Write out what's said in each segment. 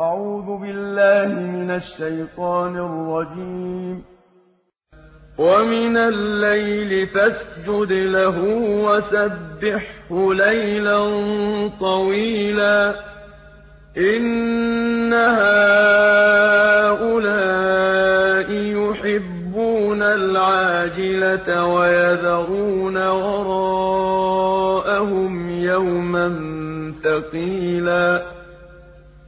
أعوذ بالله من الشيطان الرجيم. ومن الليل فاسجد له وسبحه ليلا طويلا. إن هؤلاء يحبون العاجلة ويذرون وراءهم يوما ثقيلا.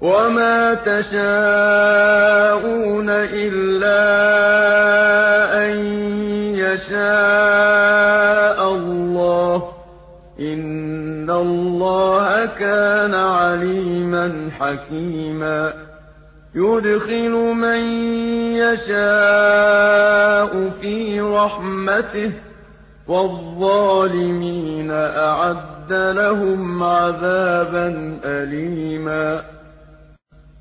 وَمَا تَشَاءُونَ إِلَّا أَن يَشَاءَ اللَّهُ ۚ إِنَّ اللَّهَ كَانَ عَلِيمًا حَكِيمًا يُدْخِلُ مَن يَشَاءُ فِي رَحْمَتِهِ ۚ وَالظَّالِمِينَ أَعَدَّ لَهُمْ عَذَابًا أَلِيمًا